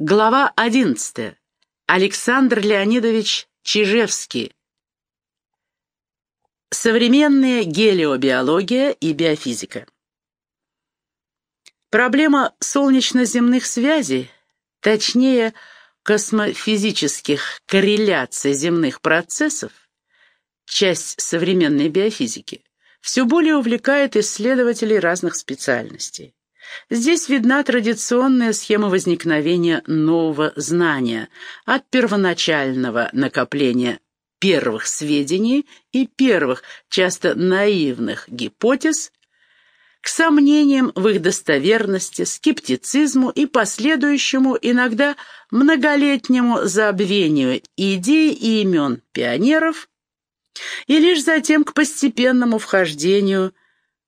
Глава 11. Александр Леонидович Чижевский. Современная гелиобиология и биофизика. Проблема солнечно-земных связей, точнее, космофизических корреляций земных процессов, часть современной биофизики, все более увлекает исследователей разных специальностей. Здесь видна традиционная схема возникновения нового знания от первоначального накопления первых сведений и первых, часто наивных гипотез к сомнениям в их достоверности, скептицизму и последующему, иногда многолетнему забвению идей и имен пионеров, и лишь затем к постепенному вхождению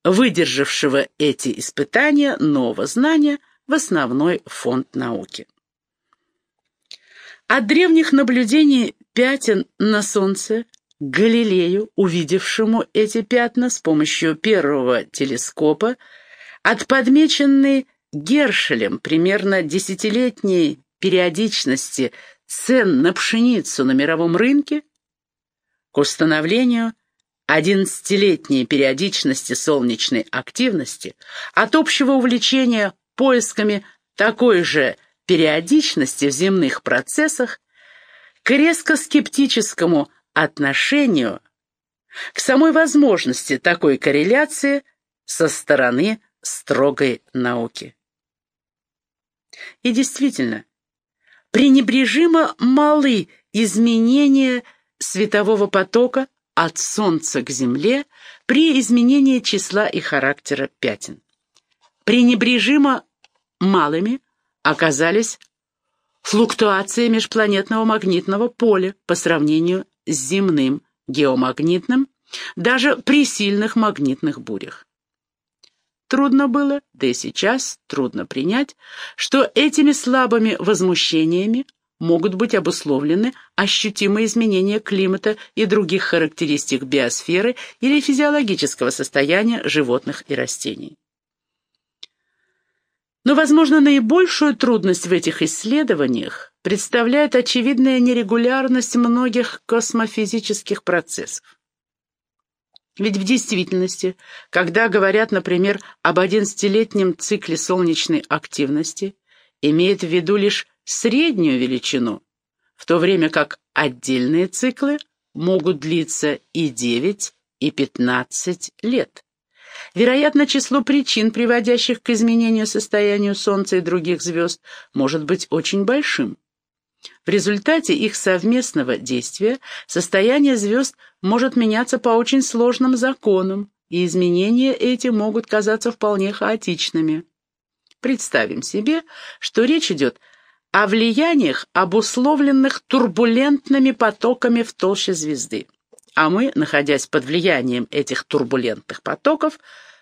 выдержавшего эти испытания нового знания в основной фонд науки. От древних наблюдений пятен на Солнце Галилею, увидевшему эти пятна с помощью первого телескопа, от подмеченной Гершелем примерно десятилетней периодичности цен на пшеницу на мировом рынке к установлению одиннадцатилетней периодичности солнечной активности, от общего увлечения поисками такой же периодичности в земных процессах к резко скептическому отношению к самой возможности такой корреляции со стороны строгой науки. И действительно, пренебрежимо малы изменения светового потока от Солнца к Земле при изменении числа и характера пятен. Пренебрежимо малыми оказались флуктуации межпланетного магнитного поля по сравнению с земным геомагнитным, даже при сильных магнитных бурях. Трудно было, да и сейчас трудно принять, что этими слабыми возмущениями могут быть обусловлены ощутимые изменения климата и других характеристик биосферы или физиологического состояния животных и растений. Но, возможно, наибольшую трудность в этих исследованиях представляет очевидная нерегулярность многих космофизических процессов. Ведь в действительности, когда говорят, например, об 11-летнем цикле солнечной активности, имеет в виду лишь среднюю величину, в то время как отдельные циклы могут длиться и 9, и 15 лет. Вероятно, число причин, приводящих к изменению состояния Солнца и других звезд, может быть очень большим. В результате их совместного действия состояние звезд может меняться по очень сложным законам, и изменения эти могут казаться вполне хаотичными. Представим себе, что речь идет о влияниях, обусловленных турбулентными потоками в толще звезды. А мы, находясь под влиянием этих турбулентных потоков,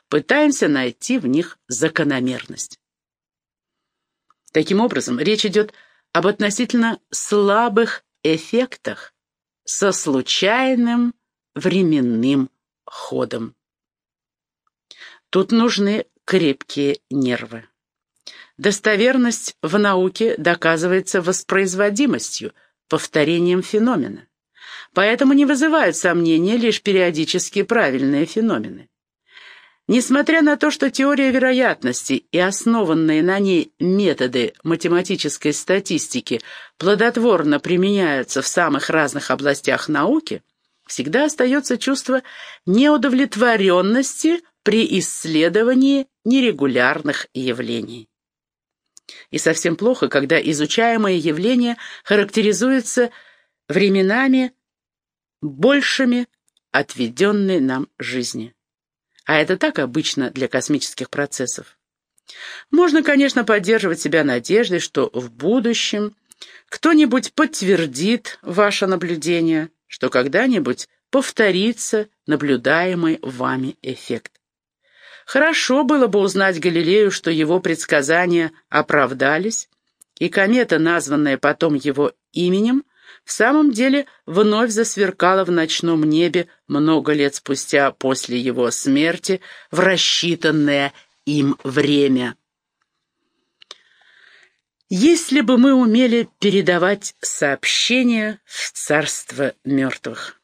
пытаемся найти в них закономерность. Таким образом, речь идет об относительно слабых эффектах со случайным временным ходом. Тут нужны крепкие нервы. Достоверность в науке доказывается воспроизводимостью, повторением феномена. Поэтому не вызывают сомнения лишь периодически правильные феномены. Несмотря на то, что теория вероятности и основанные на ней методы математической статистики плодотворно применяются в самых разных областях науки, всегда остается чувство неудовлетворенности при исследовании нерегулярных явлений. И совсем плохо, когда изучаемое явление характеризуется временами большими отведенной нам жизни. А это так обычно для космических процессов. Можно, конечно, поддерживать себя надеждой, что в будущем кто-нибудь подтвердит ваше наблюдение, что когда-нибудь повторится наблюдаемый вами эффект. Хорошо было бы узнать Галилею, что его предсказания оправдались, и комета, названная потом его именем, в самом деле вновь засверкала в ночном небе много лет спустя после его смерти в рассчитанное им время. Если бы мы умели передавать сообщения в царство мертвых.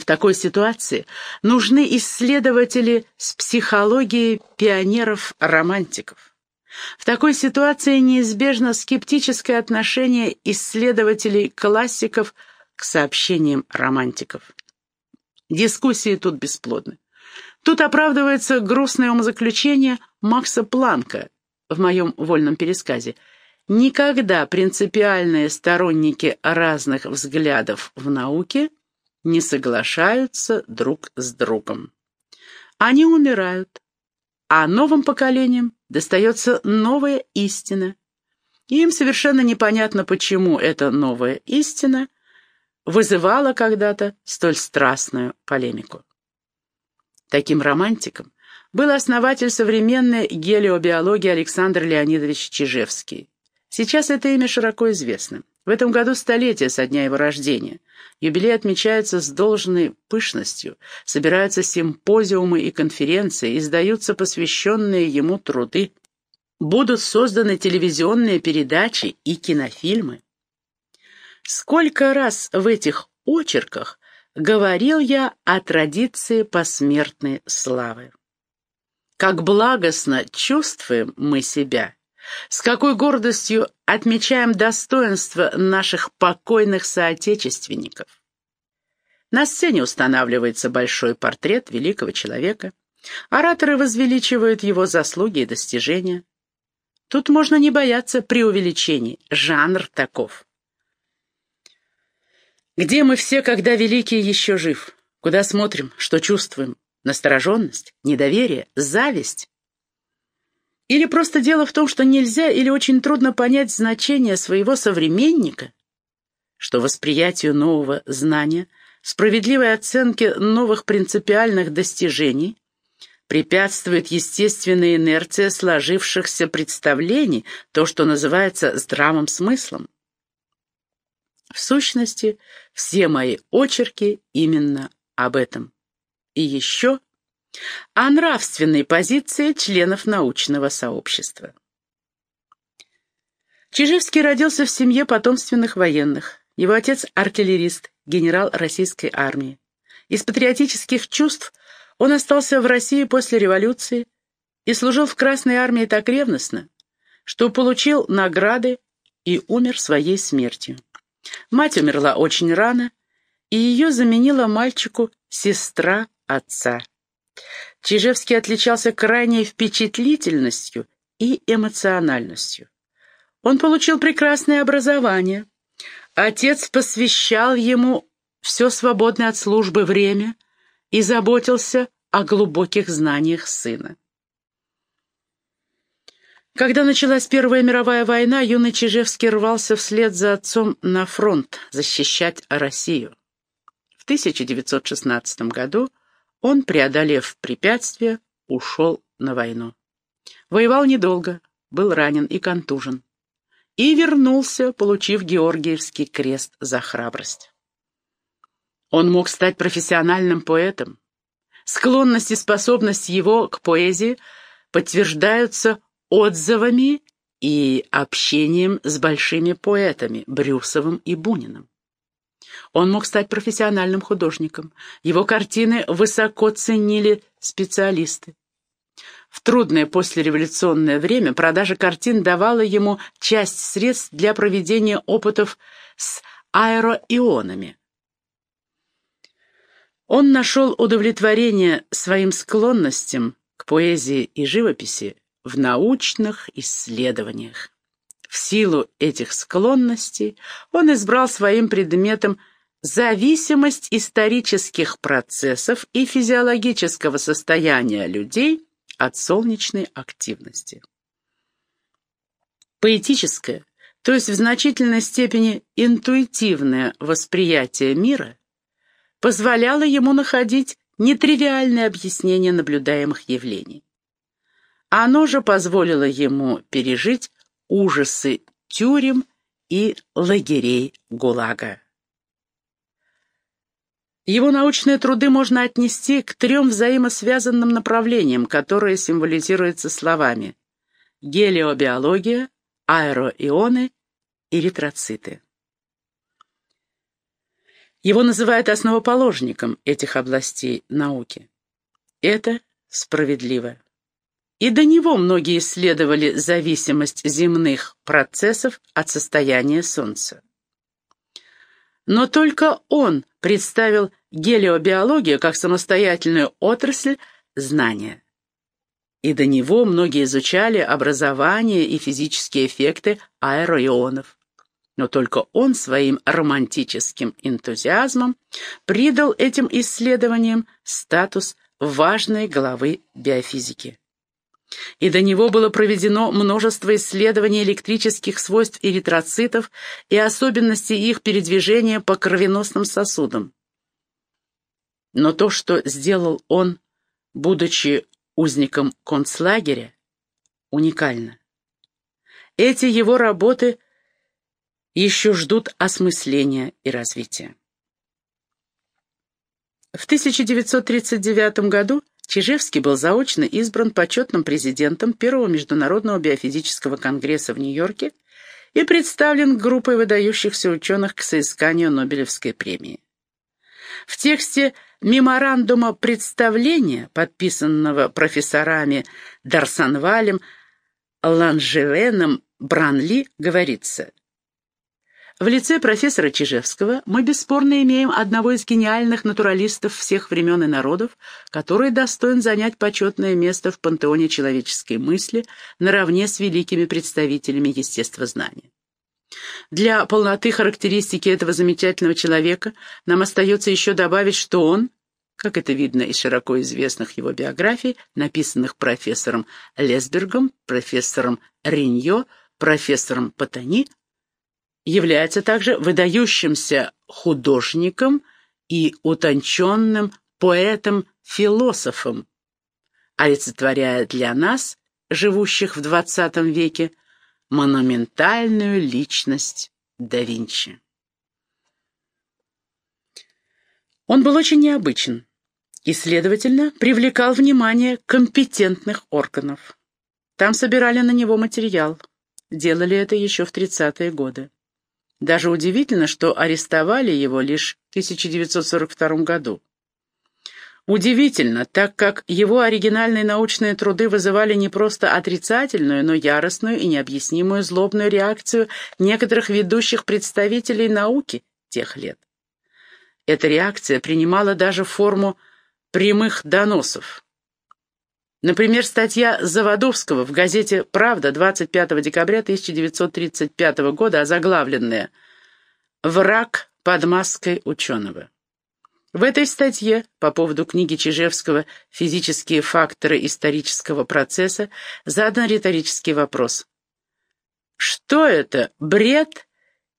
В такой ситуации нужны исследователи с психологией пионеров-романтиков. В такой ситуации неизбежно скептическое отношение исследователей-классиков к сообщениям романтиков. Дискуссии тут бесплодны. Тут оправдывается грустное умозаключение Макса Планка в моем вольном пересказе. Никогда принципиальные сторонники разных взглядов в науке не соглашаются друг с другом. Они умирают, а новым поколениям достается новая истина. Им совершенно непонятно, почему эта новая истина вызывала когда-то столь страстную полемику. Таким романтиком был основатель современной гелиобиологии Александр Леонидович Чижевский. Сейчас это имя широко известно. В этом году столетие со дня его рождения. Юбилей отмечается с должной пышностью. Собираются симпозиумы и конференции, издаются посвященные ему труды. Будут созданы телевизионные передачи и кинофильмы. Сколько раз в этих очерках говорил я о традиции посмертной славы. Как благостно чувствуем мы себя – с какой гордостью отмечаем достоинство наших покойных соотечественников. На сцене устанавливается большой портрет великого человека. Ораторы возвеличивают его заслуги и достижения. Тут можно не бояться преувеличений, жанр таков. Где мы все, когда великий еще жив? Куда смотрим, что чувствуем? Настороженность, недоверие, зависть? Или просто дело в том, что нельзя или очень трудно понять значение своего современника, что восприятию нового знания, справедливой оценке новых принципиальных достижений препятствует естественная инерция сложившихся представлений, то, что называется здравым смыслом. В сущности, все мои очерки именно об этом. И еще о нравственной позиции членов научного сообщества. Чижевский родился в семье потомственных военных. Его отец – артиллерист, генерал российской армии. Из патриотических чувств он остался в России после революции и служил в Красной армии так ревностно, что получил награды и умер своей смертью. Мать умерла очень рано, и ее заменила мальчику сестра отца. Чижевский отличался крайней впечатлительностью и эмоциональностью. Он получил прекрасное образование. Отец посвящал ему все свободное от службы время и заботился о глубоких знаниях сына. Когда началась Первая мировая война, юный Чижевский рвался вслед за отцом на фронт защищать Россию. В 1916 году он, преодолев препятствия, ушел на войну. Воевал недолго, был ранен и контужен. И вернулся, получив Георгиевский крест за храбрость. Он мог стать профессиональным поэтом. Склонность и способность его к поэзии подтверждаются отзывами и общением с большими поэтами Брюсовым и Буниным. Он мог стать профессиональным художником. Его картины высоко ценили специалисты. В трудное послереволюционное время продажа картин давала ему часть средств для проведения опытов с аэроионами. Он нашел удовлетворение своим склонностям к поэзии и живописи в научных исследованиях. В силу этих склонностей он избрал своим предметом зависимость исторических процессов и физиологического состояния людей от солнечной активности. Поэтическое, то есть в значительной степени интуитивное восприятие мира позволяло ему находить нетривиальное объяснение наблюдаемых явлений. Оно же позволило ему пережить ужасы тюрем и лагерей ГУЛАГа. Его научные труды можно отнести к трем взаимосвязанным направлениям, которые символизируются словами гелиобиология, аэроионы, эритроциты. Его называют основоположником этих областей науки. Это справедливо. И до него многие исследовали зависимость земных процессов от состояния Солнца. Но только он представил гелиобиологию как самостоятельную отрасль знания. И до него многие изучали образование и физические эффекты аэроионов но только он своим романтическим энтузиазмом придал этим исследованиям статус важной главы биофизики. И до него было проведено множество исследований электрических свойств эритроцитов и особенностей их передвижения по кровеносным сосудам. Но то, что сделал он, будучи узником концлагеря, уникально. Эти его работы – еще ждут осмысления и развития. В 1939 году Чижевский был заочно избран почетным президентом Первого международного биофизического конгресса в Нью-Йорке и представлен группой выдающихся ученых к соисканию Нобелевской премии. В тексте меморандума представления, подписанного профессорами Дарсанвалем, Ланжевеном, Бранли, говорится в лице профессора Чижевского мы бесспорно имеем одного из гениальных натуралистов всех времен и народов, который достоин занять почетное место в пантеоне человеческой мысли наравне с великими представителями естествознания. Для полноты характеристики этого замечательного человека нам остается еще добавить, что он, как это видно из широко известных его биографий, написанных профессором Лесбергом, профессором Риньо, профессором Патани, является также выдающимся художником и утонченным поэтом-философом, олицетворяя для нас, живущих в XX веке, монументальную личность да Винчи. Он был очень необычен и, следовательно, привлекал внимание компетентных органов. Там собирали на него материал. Делали это еще в 30-е годы. Даже удивительно, что арестовали его лишь в 1942 году. Удивительно, так как его оригинальные научные труды вызывали не просто отрицательную, но яростную и необъяснимую злобную реакцию некоторых ведущих представителей науки тех лет. Эта реакция принимала даже форму прямых доносов. Например, статья Заводовского в газете «Правда» 25 декабря 1935 года, озаглавленная «Враг под маской ученого». В этой статье по поводу книги Чижевского «Физические факторы исторического процесса» задан риторический вопрос. Что это, бред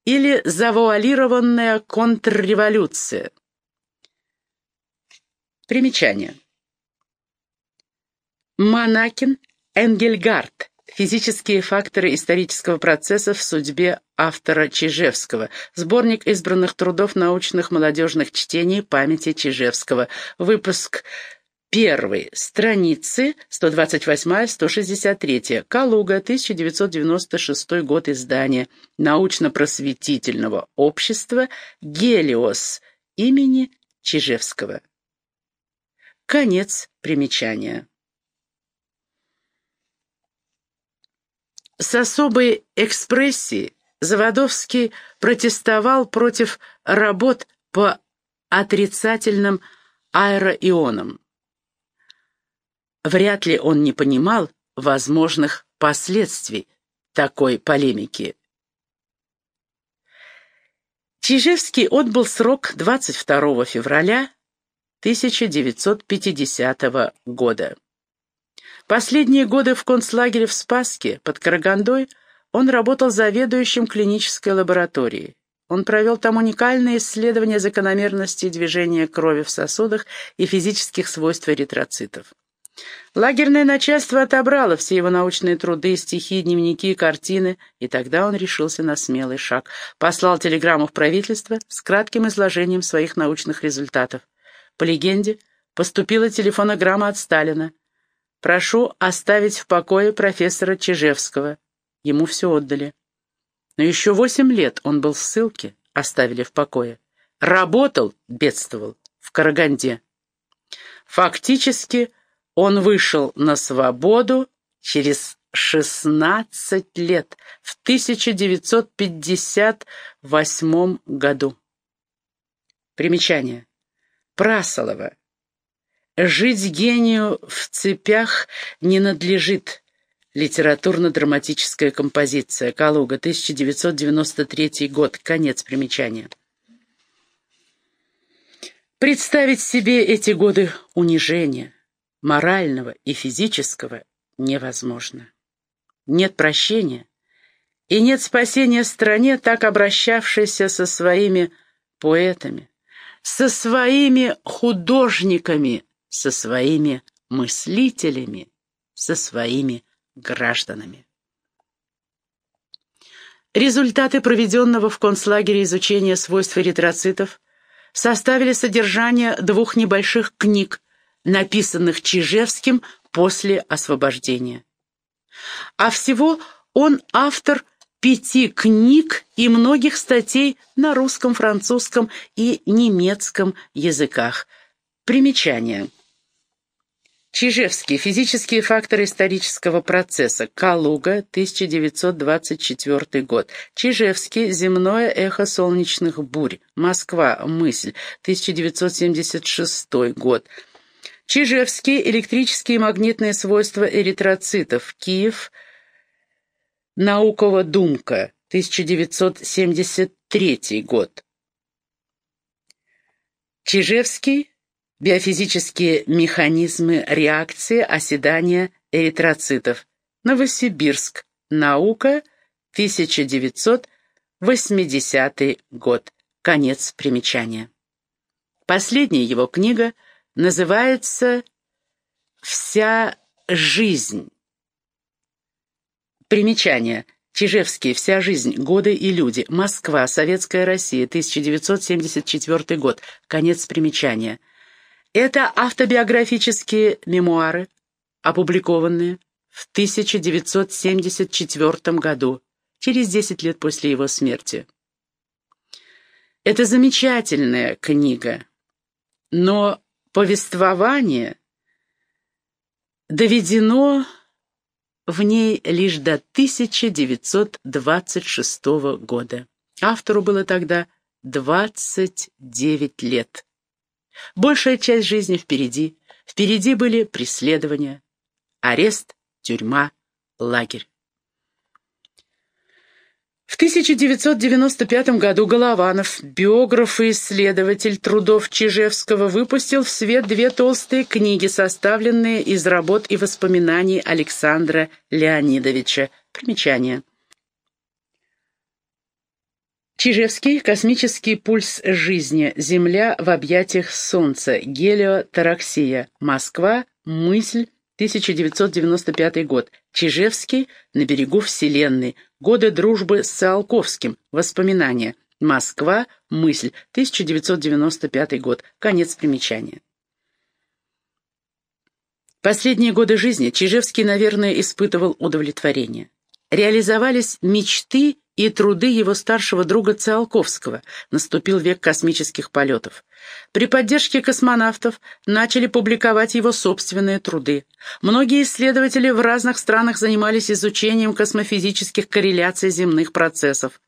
или завуалированная контрреволюция? Примечание. Манакин, Энгельгард. Физические факторы исторического процесса в судьбе автора Чижевского. Сборник избранных трудов научных молодежных чтений памяти Чижевского. Выпуск первый. Страницы 128-163. Калуга, 1996 год издания. Научно-просветительного общества «Гелиос» имени Чижевского. Конец примечания. С особой экспрессией Заводовский протестовал против работ по отрицательным аэроионам. Вряд ли он не понимал возможных последствий такой полемики. Чижевский отбыл срок 22 февраля 1950 года. Последние годы в концлагере в Спаске под Карагандой он работал заведующим клинической лабораторией. Он провел там уникальные исследования закономерности движения крови в сосудах и физических свойств эритроцитов. Лагерное начальство отобрало все его научные труды, стихи, дневники, картины, и тогда он решился на смелый шаг. Послал телеграмму в правительство с кратким изложением своих научных результатов. По легенде, поступила телефонограмма от Сталина. Прошу оставить в покое профессора Чижевского. ему все отдали. Но еще восемь лет он был в ссылке, оставили в покое. Работал, бедствовал, в Караганде. Фактически он вышел на свободу через 16 лет, в 1958 году. Примечание. Прасолова. Жить гению в цепях не надлежит. Литературно-драматическая композиция. Калуга, 1993 год. Конец примечания. Представить себе эти годы унижения, морального и физического, невозможно. Нет прощения и нет спасения стране, так обращавшейся со своими поэтами, со своими художниками, со своими мыслителями, со своими гражданами. Результаты проведенного в концлагере изучения свойств эритроцитов составили содержание двух небольших книг, написанных Чижевским после освобождения. А всего он автор пяти книг и многих статей на русском, французском и немецком языках. Примечание. Чижевский. Физические факторы исторического процесса. Калуга, 1924 год. Чижевский. Земное эхо солнечных бурь. Москва. Мысль. 1976 год. Чижевский. Электрические и магнитные свойства эритроцитов. Киев. Наукова думка. 1973 год. Чижевский. Биофизические механизмы реакции оседания эритроцитов. Новосибирск. Наука. 1980 год. Конец примечания. Последняя его книга называется «Вся жизнь». Примечание. Чижевский. Вся жизнь. Годы и люди. Москва. Советская Россия. 1974 год. Конец примечания. Это автобиографические мемуары, опубликованные в 1974 году, через 10 лет после его смерти. Это замечательная книга, но повествование доведено в ней лишь до 1926 года. Автору было тогда 29 лет. Большая часть жизни впереди. Впереди были преследования, арест, тюрьма, лагерь. В 1995 году Голованов, биограф и исследователь трудов Чижевского, выпустил в свет две толстые книги, составленные из работ и воспоминаний Александра Леонидовича. Примечание. Чижевский «Космический пульс жизни. Земля в объятиях Солнца. Гелиотараксия. Москва. Мысль. 1995 год. Чижевский «На берегу Вселенной. Годы дружбы с Циолковским. Воспоминания. Москва. Мысль. 1995 год. Конец примечания». Последние годы жизни Чижевский, наверное, испытывал удовлетворение. Реализовались мечты и труды его старшего друга Циолковского. Наступил век космических полетов. При поддержке космонавтов начали публиковать его собственные труды. Многие исследователи в разных странах занимались изучением космофизических корреляций земных процессов.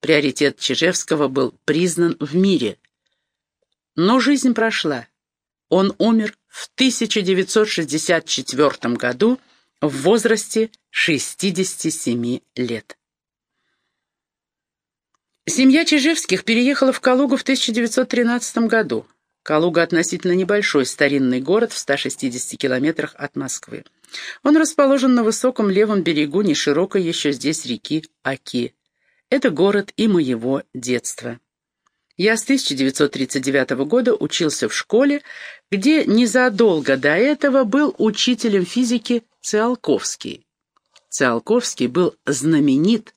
Приоритет Чижевского был признан в мире. Но жизнь прошла. Он умер в 1964 году в возрасте 67 лет. Семья Чижевских переехала в Калугу в 1913 году. Калуга относительно небольшой старинный город в 160 километрах от Москвы. Он расположен на высоком левом берегу неширокой еще здесь реки Аки. Это город и моего детства. Я с 1939 года учился в школе, где незадолго до этого был учителем физики Циолковский. Циолковский был знаменит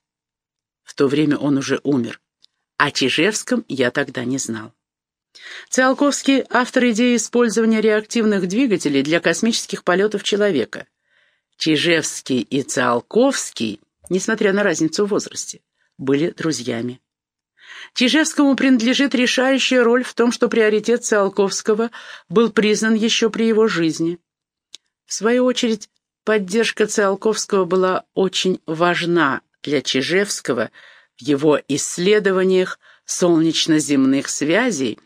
в то время он уже умер. О Чижевском я тогда не знал. Циолковский – автор идеи использования реактивных двигателей для космических полетов человека. Чижевский и Циолковский несмотря на разницу в возрасте, были друзьями. Чижевскому принадлежит решающая роль в том, что приоритет Циолковского был признан еще при его жизни. В свою очередь, поддержка Циолковского была очень важна для Чижевского в его исследованиях солнечно-земных связей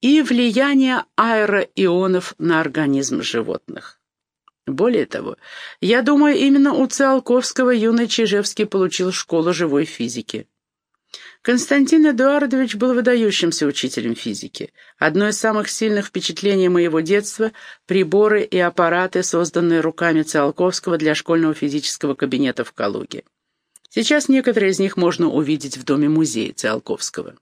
и влияния аэроионов на организм животных. Более того, я думаю, именно у Циолковского юный Чижевский получил школу живой физики. Константин Эдуардович был выдающимся учителем физики. Одно из самых сильных впечатлений моего детства — приборы и аппараты, созданные руками Циолковского для школьного физического кабинета в Калуге. Сейчас некоторые из них можно увидеть в доме-музее Циолковского.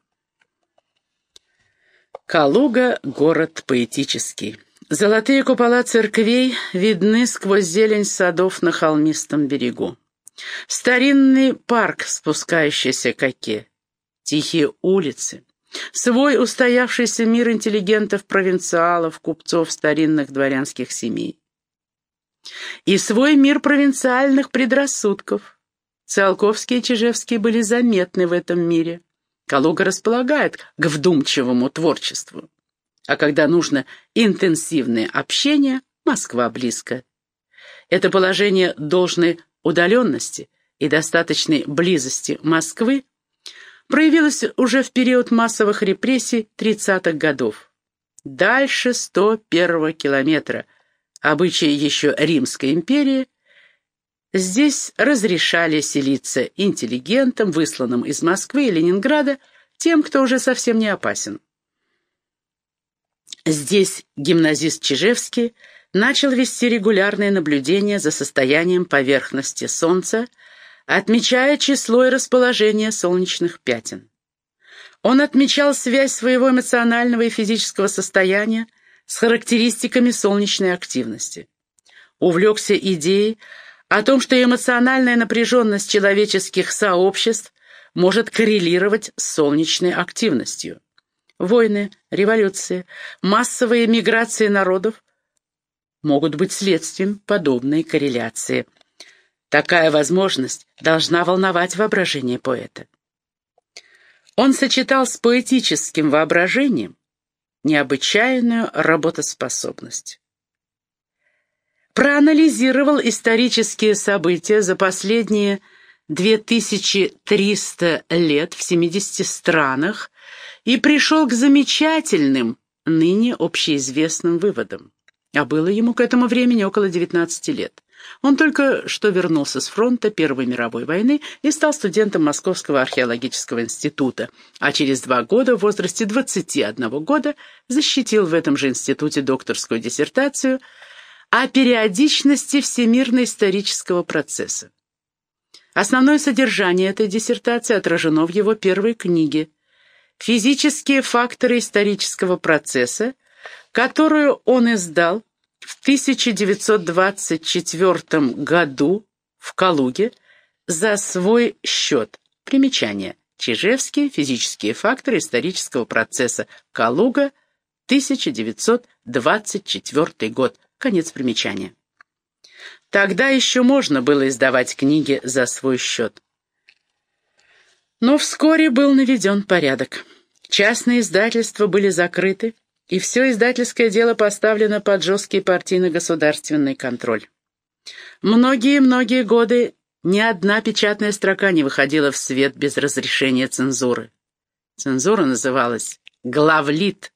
Калуга — город поэтический. Золотые купола церквей видны сквозь зелень садов на холмистом берегу. Старинный парк, спускающийся к оке тихие улицы, свой устоявшийся мир интеллигентов, провинциалов, купцов старинных дворянских семей. И свой мир провинциальных предрассудков. Циолковский и Чижевский были заметны в этом мире. Калуга располагает к вдумчивому творчеству. А когда нужно интенсивное общение, Москва близко. Это положение должной удаленности и достаточной близости Москвы проявилась уже в период массовых репрессий 30-х годов. Дальше 101 километра, обычаи еще Римской империи, здесь разрешали селиться интеллигентам, высланным из Москвы и Ленинграда, тем, кто уже совсем не опасен. Здесь гимназист Чижевский начал вести регулярные наблюдения за состоянием поверхности Солнца, отмечая число и расположение солнечных пятен. Он отмечал связь своего эмоционального и физического состояния с характеристиками солнечной активности. Увлекся идеей о том, что эмоциональная напряженность человеческих сообществ может коррелировать с солнечной активностью. Войны, революции, массовые миграции народов могут быть следствием подобной корреляции – Такая возможность должна волновать воображение поэта. Он сочетал с поэтическим воображением необычайную работоспособность. Проанализировал исторические события за последние 2300 лет в 70 странах и пришел к замечательным, ныне общеизвестным выводам. А было ему к этому времени около 19 лет. Он только что вернулся с фронта Первой мировой войны и стал студентом Московского археологического института, а через два года в возрасте 21 года защитил в этом же институте докторскую диссертацию о периодичности всемирно-исторического процесса. Основное содержание этой диссертации отражено в его первой книге «Физические факторы исторического процесса», которую он издал в 1924 году в Калуге за свой счет. Примечание. Чижевский. Физические факторы исторического процесса. Калуга. 1924 год. Конец примечания. Тогда еще можно было издавать книги за свой счет. Но вскоре был наведен порядок. Частные издательства были закрыты, и все издательское дело поставлено под жесткий партийно-государственный контроль. Многие-многие годы ни одна печатная строка не выходила в свет без разрешения цензуры. Цензура называлась «главлит».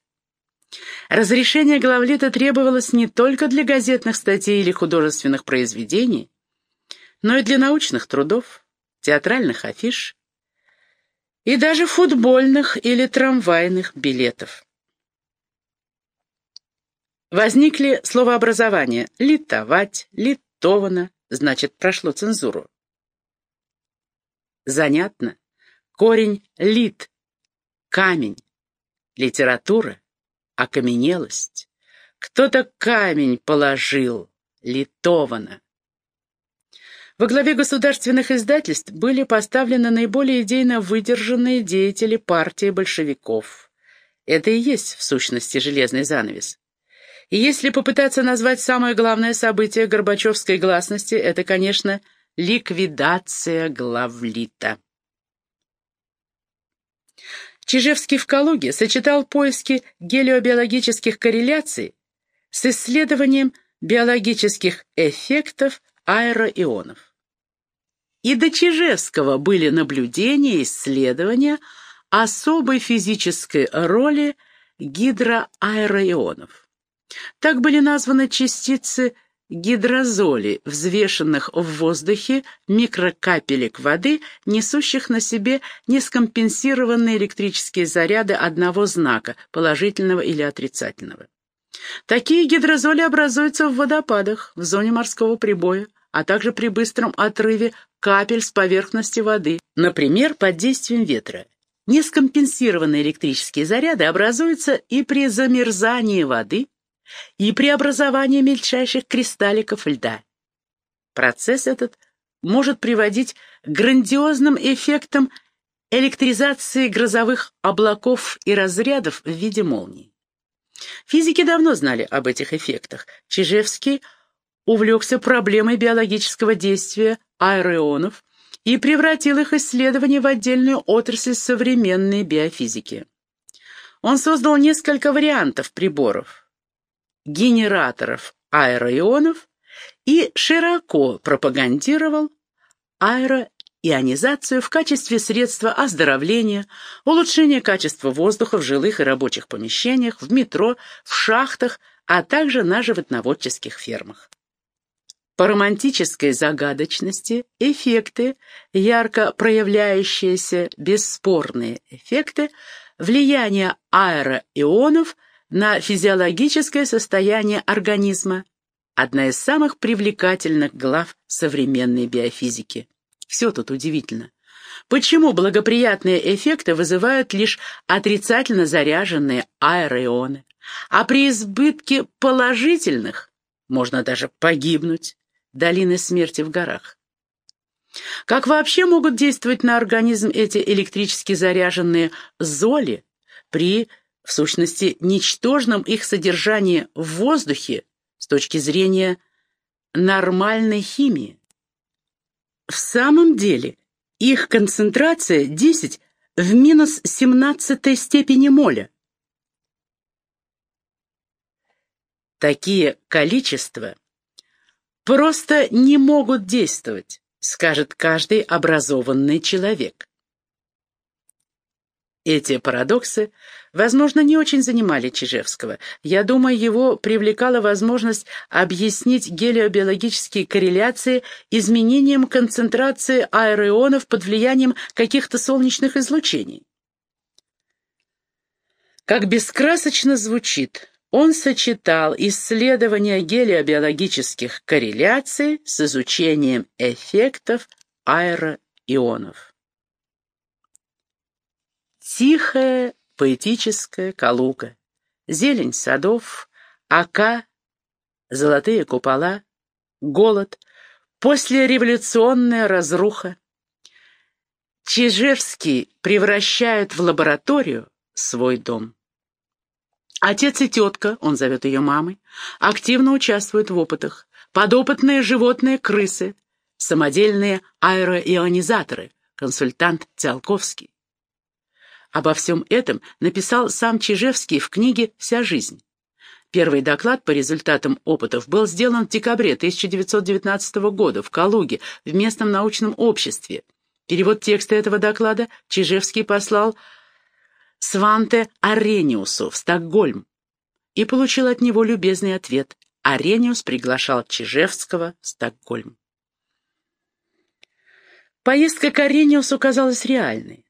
Разрешение главлита требовалось не только для газетных статей или художественных произведений, но и для научных трудов, театральных афиш и даже футбольных или трамвайных билетов. Возникли словообразования «литовать», «литовано», значит, прошло цензуру. Занятно. Корень «лит», «камень», литература, окаменелость. Кто-то камень положил, литовано. Во главе государственных издательств были поставлены наиболее идейно выдержанные деятели партии большевиков. Это и есть, в сущности, железный занавес. И если попытаться назвать самое главное событие Горбачевской гласности, это, конечно, ликвидация главлита. Чижевский в Калуге сочетал поиски гелиобиологических корреляций с исследованием биологических эффектов аэроионов. И до Чижевского были наблюдения и исследования особой физической роли гидроаэроионов. Так были названы частицы гидрозоли, взвешенных в воздухе микрокапелек воды, несущих на себе нескомпенсированные электрические заряды одного знака, положительного или отрицательного. Такие гидрозоли образуются в водопадах, в зоне морского прибоя, а также при быстром отрыве капель с поверхности воды, например, под действием ветра. Нескомпенсированные электрические заряды образуются и при замерзании воды, и преобразование мельчайших кристалликов льда. Процесс этот может приводить к грандиозным эффектам электризации грозовых облаков и разрядов в виде молний. Физики давно знали об этих эффектах. Чижевский увлекся проблемой биологического действия аэроионов и превратил их исследования в отдельную отрасль современной биофизики. Он создал несколько вариантов приборов, генераторов аэроионов и широко пропагандировал аэроионизацию в качестве средства оздоровления, улучшения качества воздуха в жилых и рабочих помещениях, в метро, в шахтах, а также на животноводческих фермах. По романтической загадочности эффекты, ярко проявляющиеся бесспорные эффекты, влияние аэроионов – на физиологическое состояние организма, одна из самых привлекательных глав современной биофизики. Все тут удивительно. Почему благоприятные эффекты вызывают лишь отрицательно заряженные аэроионы, а при избытке положительных можно даже погибнуть, долины смерти в горах? Как вообще могут действовать на организм эти электрически заряженные золи при в сущности, ничтожном их содержании в воздухе с точки зрения нормальной химии. В самом деле, их концентрация 10 в минус 17 степени моля. Такие количества просто не могут действовать, скажет каждый образованный человек. Эти парадоксы, возможно, не очень занимали Чижевского. Я думаю, его привлекала возможность объяснить гелиобиологические корреляции изменением концентрации аэроионов под влиянием каких-то солнечных излучений. Как бескрасочно звучит, он сочетал исследования гелиобиологических корреляций с изучением эффектов аэроионов. Тихая поэтическая Калуга, зелень садов, ока, золотые купола, голод, послереволюционная разруха. Чижевский превращает в лабораторию свой дом. Отец и тетка, он зовет ее мамой, активно участвуют в опытах. Подопытные животные крысы, самодельные аэроионизаторы, консультант Циолковский. Обо всем этом написал сам Чижевский в книге «Вся жизнь». Первый доклад по результатам опытов был сделан в декабре 1919 года в Калуге в местном научном обществе. Перевод текста этого доклада Чижевский послал Сванте Арениусу в Стокгольм и получил от него любезный ответ. Арениус приглашал Чижевского в Стокгольм. Поездка к Арениусу казалась реальной.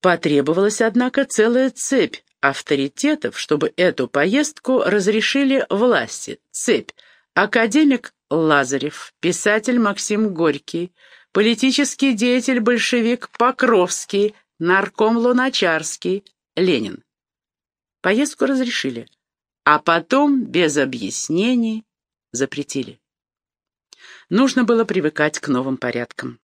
Потребовалась, однако, целая цепь авторитетов, чтобы эту поездку разрешили власти. Цепь. Академик Лазарев, писатель Максим Горький, политический деятель большевик Покровский, нарком Луначарский, Ленин. Поездку разрешили, а потом, без объяснений, запретили. Нужно было привыкать к новым порядкам.